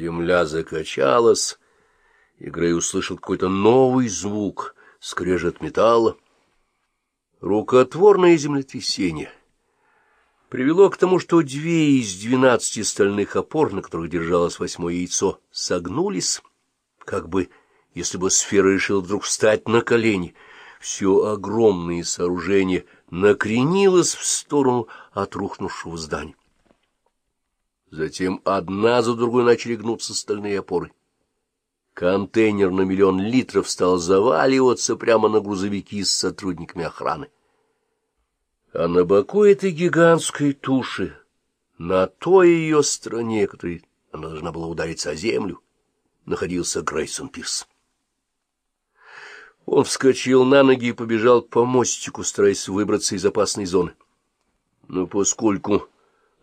Земля закачалась, и Грей услышал какой-то новый звук, скрежет металла. Рукотворное землетрясение привело к тому, что две из двенадцати стальных опор, на которых держалось восьмое яйцо, согнулись, как бы, если бы сфера решила вдруг встать на колени. Все огромное сооружение накренилось в сторону от рухнувшего здания. Затем одна за другой начали гнуться стальные опоры. Контейнер на миллион литров стал заваливаться прямо на грузовики с сотрудниками охраны. А на боку этой гигантской туши, на той ее стороне, которой она должна была удариться о землю, находился Грейсон Пирс. Он вскочил на ноги и побежал по мостику, стараясь выбраться из опасной зоны. Но поскольку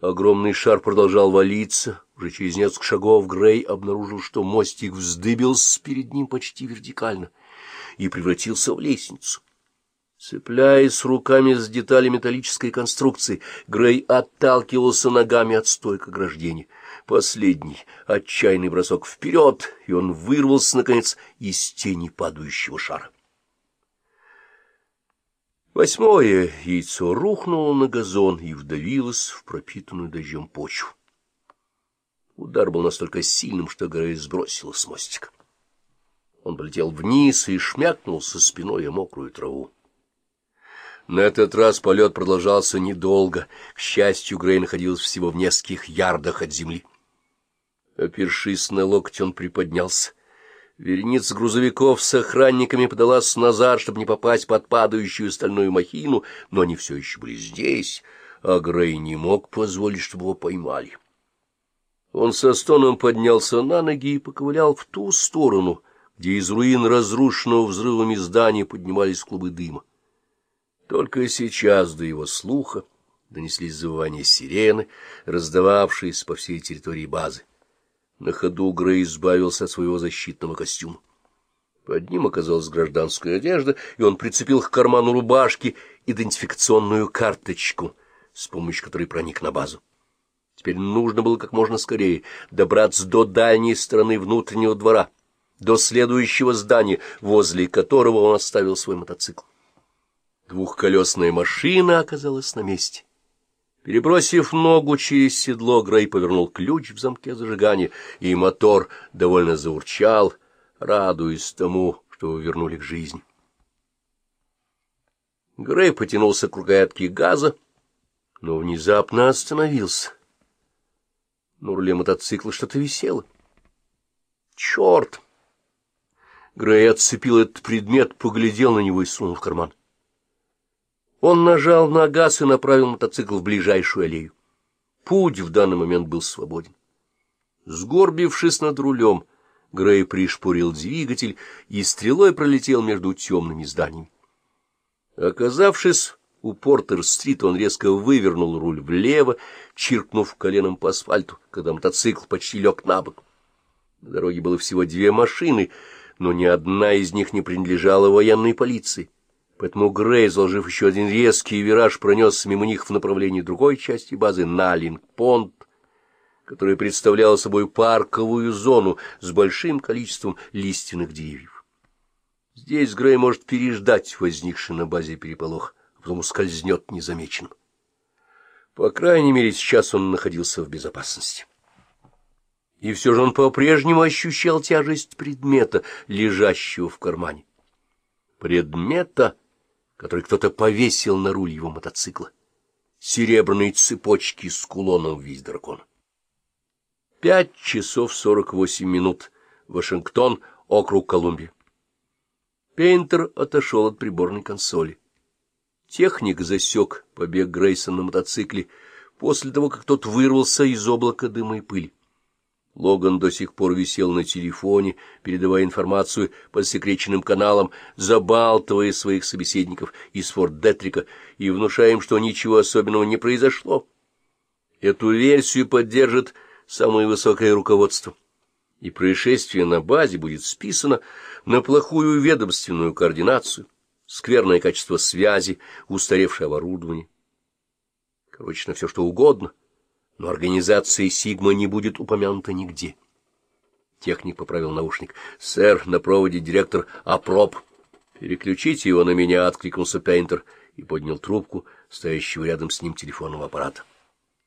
Огромный шар продолжал валиться. Уже через несколько шагов Грей обнаружил, что мостик вздыбился перед ним почти вертикально и превратился в лестницу. Цепляясь руками с детали металлической конструкции, Грей отталкивался ногами от стойка ограждения. Последний отчаянный бросок вперед, и он вырвался, наконец, из тени падающего шара. Восьмое яйцо рухнуло на газон и вдавилось в пропитанную дождем почву. Удар был настолько сильным, что Грей сбросила с мостика. Он полетел вниз и шмякнулся спиной о мокрую траву. На этот раз полет продолжался недолго. К счастью, Грей находился всего в нескольких ярдах от земли. Опершись на локоть, он приподнялся. Вереница грузовиков с охранниками подалась назад, чтобы не попасть под падающую стальную махину, но они все еще были здесь, а Грей не мог позволить, чтобы его поймали. Он со стоном поднялся на ноги и поковылял в ту сторону, где из руин разрушенного взрывами здания поднимались клубы дыма. Только сейчас до его слуха донеслись завывания сирены, раздававшиеся по всей территории базы. На ходу Грей избавился от своего защитного костюма. Под ним оказалась гражданская одежда, и он прицепил к карману рубашки идентификационную карточку, с помощью которой проник на базу. Теперь нужно было как можно скорее добраться до дальней стороны внутреннего двора, до следующего здания, возле которого он оставил свой мотоцикл. Двухколесная машина оказалась на месте. Перебросив ногу через седло, Грей повернул ключ в замке зажигания, и мотор довольно заурчал, радуясь тому, что его вернули к жизни. Грей потянулся к рукоятке газа, но внезапно остановился. На руле мотоцикла что-то висело. Черт! Грей отцепил этот предмет, поглядел на него и сунул в карман. Он нажал на газ и направил мотоцикл в ближайшую аллею. Путь в данный момент был свободен. Сгорбившись над рулем, Грей пришпурил двигатель и стрелой пролетел между темными зданиями. Оказавшись у Портер-стрит, он резко вывернул руль влево, чиркнув коленом по асфальту, когда мотоцикл почти лег на бок. На дороге было всего две машины, но ни одна из них не принадлежала военной полиции. Поэтому Грей, заложив еще один резкий вираж, пронесся мимо них в направлении другой части базы Налинг-Понт, которая представляла собой парковую зону с большим количеством лиственных деревьев. Здесь Грей может переждать возникший на базе переполох, а потом скользнет незамеченным. По крайней мере, сейчас он находился в безопасности. И все же он по-прежнему ощущал тяжесть предмета, лежащего в кармане. Предмета — который кто-то повесил на руль его мотоцикла. Серебряные цепочки с кулоном в весь дракон. Пять часов сорок восемь минут. Вашингтон, округ Колумбия. Пейнтер отошел от приборной консоли. Техник засек побег Грейсона на мотоцикле после того, как тот вырвался из облака дыма и пыли. Логан до сих пор висел на телефоне, передавая информацию по секреченным каналам, забалтывая своих собеседников из Форт Детрика и внушая им, что ничего особенного не произошло. Эту версию поддержит самое высокое руководство, и происшествие на базе будет списано на плохую ведомственную координацию, скверное качество связи, устаревшее оборудование. Короче, на все что угодно — но организация «Сигма» не будет упомянута нигде. Техник поправил наушник. — Сэр, на проводе директор Апроб. — Переключите его на меня, — откликнулся Пейнтер и поднял трубку стоящего рядом с ним телефонного аппарата.